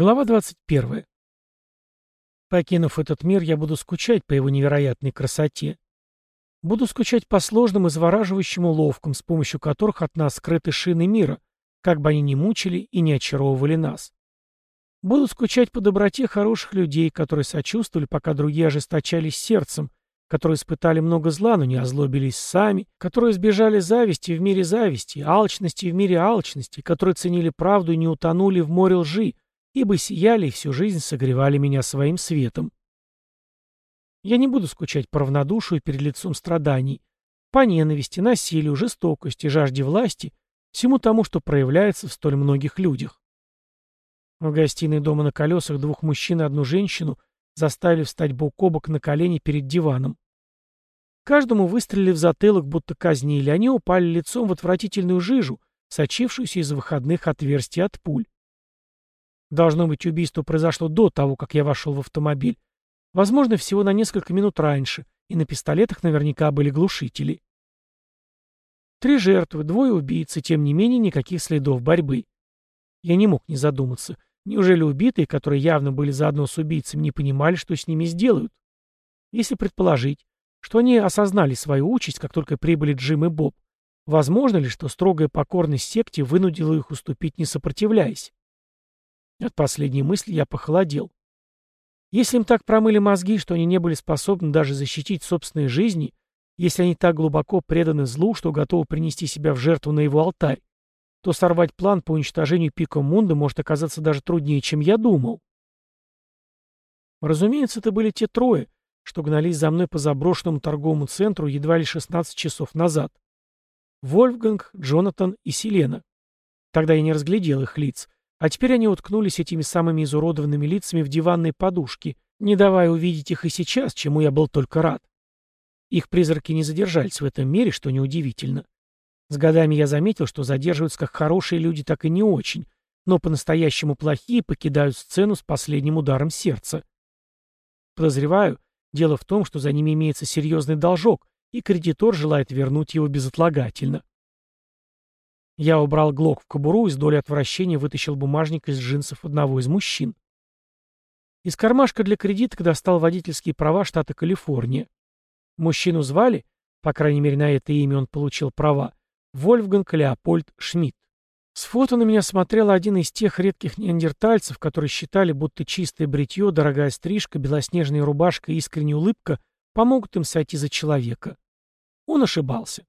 Глава 21. Покинув этот мир, я буду скучать по его невероятной красоте. Буду скучать по сложным и завораживающим уловкам, с помощью которых от нас скрыты шины мира, как бы они ни мучили и не очаровывали нас. Буду скучать по доброте хороших людей, которые сочувствовали, пока другие ожесточались сердцем, которые испытали много зла, но не озлобились сами, которые избежали зависти в мире зависти, алчности в мире алчности, которые ценили правду и не утонули в море лжи, ибо сияли и всю жизнь согревали меня своим светом. Я не буду скучать по равнодушию перед лицом страданий, по ненависти, насилию, жестокости, жажде власти, всему тому, что проявляется в столь многих людях. В гостиной дома на колесах двух мужчин и одну женщину заставили встать бок о бок на колени перед диваном. Каждому выстрелили в затылок, будто казнили, они упали лицом в отвратительную жижу, сочившуюся из выходных отверстий от пуль. Должно быть, убийство произошло до того, как я вошел в автомобиль. Возможно, всего на несколько минут раньше, и на пистолетах наверняка были глушители. Три жертвы, двое убийц, и тем не менее никаких следов борьбы. Я не мог не задуматься. Неужели убитые, которые явно были заодно с убийцами, не понимали, что с ними сделают? Если предположить, что они осознали свою участь, как только прибыли Джим и Боб, возможно ли, что строгая покорность секте вынудила их уступить, не сопротивляясь? От последней мысли я похолодел. Если им так промыли мозги, что они не были способны даже защитить собственные жизни, если они так глубоко преданы злу, что готовы принести себя в жертву на его алтарь, то сорвать план по уничтожению Пика Мунда может оказаться даже труднее, чем я думал. Разумеется, это были те трое, что гнались за мной по заброшенному торговому центру едва ли 16 часов назад. Вольфганг, Джонатан и Селена. Тогда я не разглядел их лиц, а теперь они уткнулись этими самыми изуродованными лицами в диванные подушки, не давая увидеть их и сейчас, чему я был только рад. Их призраки не задержались в этом мире, что неудивительно. С годами я заметил, что задерживаются как хорошие люди, так и не очень, но по-настоящему плохие покидают сцену с последним ударом сердца. Подозреваю, дело в том, что за ними имеется серьезный должок, и кредитор желает вернуть его безотлагательно. Я убрал глок в кобуру и с долей отвращения вытащил бумажник из джинсов одного из мужчин. Из кармашка для кредиток достал водительские права штата Калифорния. Мужчину звали, по крайней мере на это имя он получил права, Вольфганг Леопольд Шмидт. С фото на меня смотрел один из тех редких неандертальцев, которые считали, будто чистое бритье, дорогая стрижка, белоснежная рубашка и искренняя улыбка помогут им сойти за человека. Он ошибался.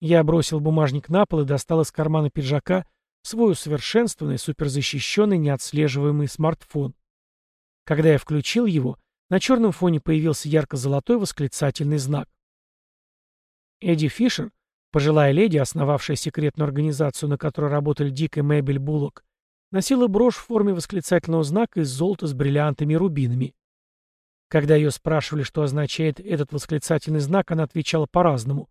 Я бросил бумажник на пол и достал из кармана пиджака свой усовершенствованный, суперзащищенный, неотслеживаемый смартфон. Когда я включил его, на черном фоне появился ярко-золотой восклицательный знак. Эдди Фишер, пожилая леди, основавшая секретную организацию, на которой работали Дик и Мэбель Буллок, носила брошь в форме восклицательного знака из золота с бриллиантами и рубинами. Когда ее спрашивали, что означает этот восклицательный знак, она отвечала по-разному.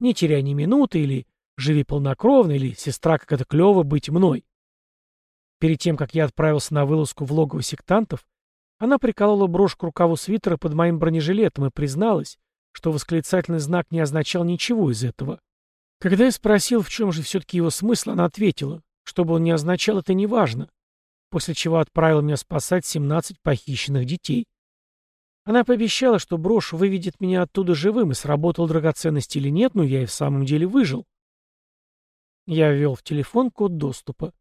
Не теряй ни минуты, или живи полнокровно, или сестра, как это клево быть мной. Перед тем, как я отправился на вылазку в логово сектантов, она приколола брошь к рукаву свитера под моим бронежилетом и призналась, что восклицательный знак не означал ничего из этого. Когда я спросил, в чем же все-таки его смысл, она ответила, что бы он ни означал, это не важно, после чего отправила меня спасать 17 похищенных детей. Она пообещала, что брошь выведет меня оттуда живым, и сработал драгоценность или нет, но я и в самом деле выжил. Я ввел в телефон код доступа.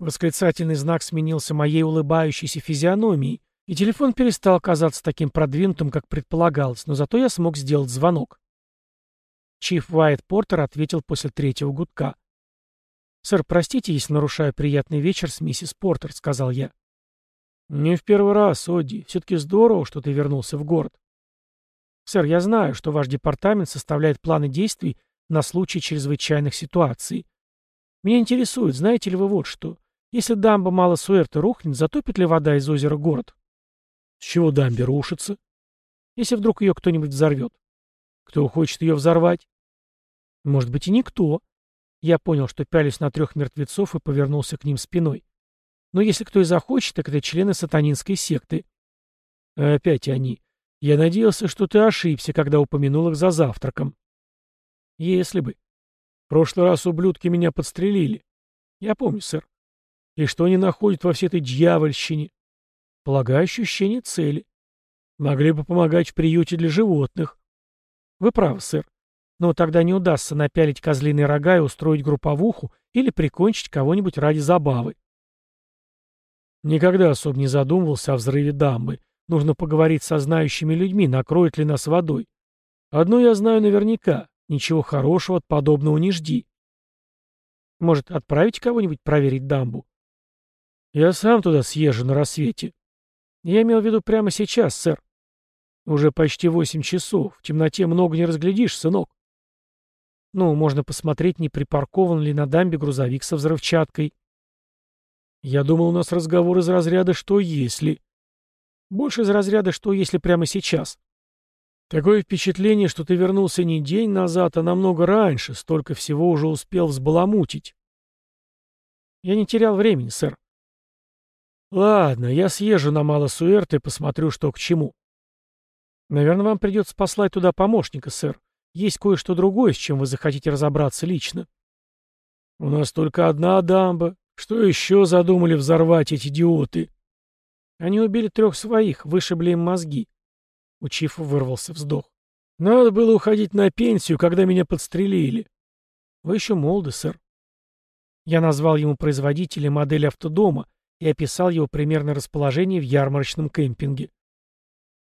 Восклицательный знак сменился моей улыбающейся физиономией, и телефон перестал казаться таким продвинутым, как предполагалось, но зато я смог сделать звонок. Чиф Уайт Портер ответил после третьего гудка. «Сэр, простите, если нарушаю приятный вечер с миссис Портер», — сказал я. «Не в первый раз, Одди. Все-таки здорово, что ты вернулся в город». «Сэр, я знаю, что ваш департамент составляет планы действий на случай чрезвычайных ситуаций. Меня интересует, знаете ли вы вот что? Если дамба мало суэрта рухнет, затопит ли вода из озера город?» «С чего дамбе рушится?» «Если вдруг ее кто-нибудь взорвет». «Кто хочет ее взорвать?» «Может быть и никто». Я понял, что пялюсь на трех мертвецов и повернулся к ним спиной. Но если кто и захочет, так это члены сатанинской секты. Опять они. Я надеялся, что ты ошибся, когда упомянул их за завтраком. Если бы. В прошлый раз ублюдки меня подстрелили. Я помню, сэр. И что они находят во всей этой дьявольщине? Полагаю, ощущение цели. Могли бы помогать в приюте для животных. Вы правы, сэр. Но тогда не удастся напялить козлиные рога и устроить групповуху или прикончить кого-нибудь ради забавы. Никогда особо не задумывался о взрыве дамбы. Нужно поговорить со знающими людьми, накроет ли нас водой. Одно я знаю наверняка. Ничего хорошего от подобного не жди. Может, отправить кого-нибудь проверить дамбу? Я сам туда съезжу на рассвете. Я имел в виду прямо сейчас, сэр. Уже почти восемь часов. В темноте много не разглядишь, сынок. Ну, можно посмотреть, не припаркован ли на дамбе грузовик со взрывчаткой. Я думал, у нас разговор из разряда «что если?». Больше из разряда «что если прямо сейчас?». Такое впечатление, что ты вернулся не день назад, а намного раньше, столько всего уже успел взбаламутить. Я не терял времени, сэр. Ладно, я съезжу на Малосуэрт и посмотрю, что к чему. Наверное, вам придется послать туда помощника, сэр. Есть кое-что другое, с чем вы захотите разобраться лично. У нас только одна дамба, что еще задумали взорвать эти идиоты? Они убили трех своих, вышибли им мозги. У Чифа вырвался вздох. Надо было уходить на пенсию, когда меня подстрелили. Вы еще молоды, сэр. Я назвал ему производителя модели автодома и описал его примерное расположение в ярмарочном кемпинге.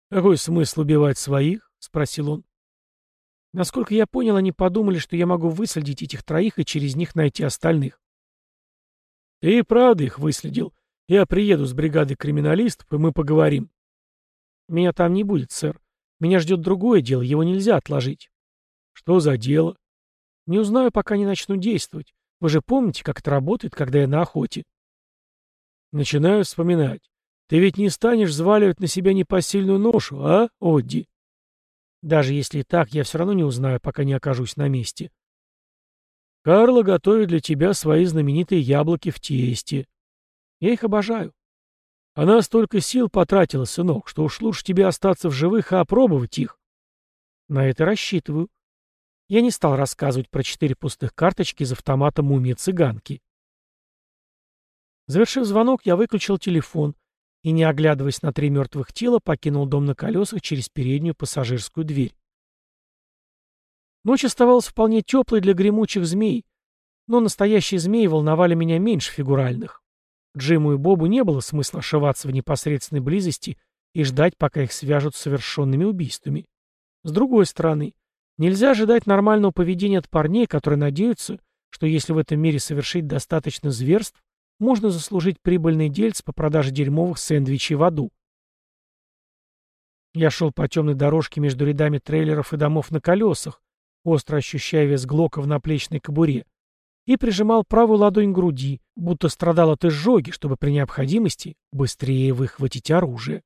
«Какой смысл убивать своих?» — спросил он. Насколько я понял, они подумали, что я могу выследить этих троих и через них найти остальных. Ты и правда их выследил. Я приеду с бригадой криминалистов, и мы поговорим. Меня там не будет, сэр. Меня ждет другое дело, его нельзя отложить. Что за дело? Не узнаю, пока не начну действовать. Вы же помните, как это работает, когда я на охоте? Начинаю вспоминать. Ты ведь не станешь взваливать на себя непосильную ношу, а, Одди? Даже если и так, я все равно не узнаю, пока не окажусь на месте. Карла готовит для тебя свои знаменитые яблоки в тесте. Я их обожаю. Она столько сил потратила, сынок, что уж лучше тебе остаться в живых и опробовать их. На это рассчитываю. Я не стал рассказывать про четыре пустых карточки из автомата мумии цыганки. Завершив звонок, я выключил телефон и, не оглядываясь на три мертвых тела, покинул дом на колесах через переднюю пассажирскую дверь. Ночь оставалась вполне теплой для гремучих змей, но настоящие змеи волновали меня меньше фигуральных. Джиму и Бобу не было смысла ошиваться в непосредственной близости и ждать, пока их свяжут с совершенными убийствами. С другой стороны, нельзя ожидать нормального поведения от парней, которые надеются, что если в этом мире совершить достаточно зверств, можно заслужить прибыльный дельц по продаже дерьмовых сэндвичей в аду. Я шел по темной дорожке между рядами трейлеров и домов на колесах, остро ощущая вес Глока в наплечной кобуре, и прижимал правую ладонь к груди, будто страдал от изжоги, чтобы при необходимости быстрее выхватить оружие.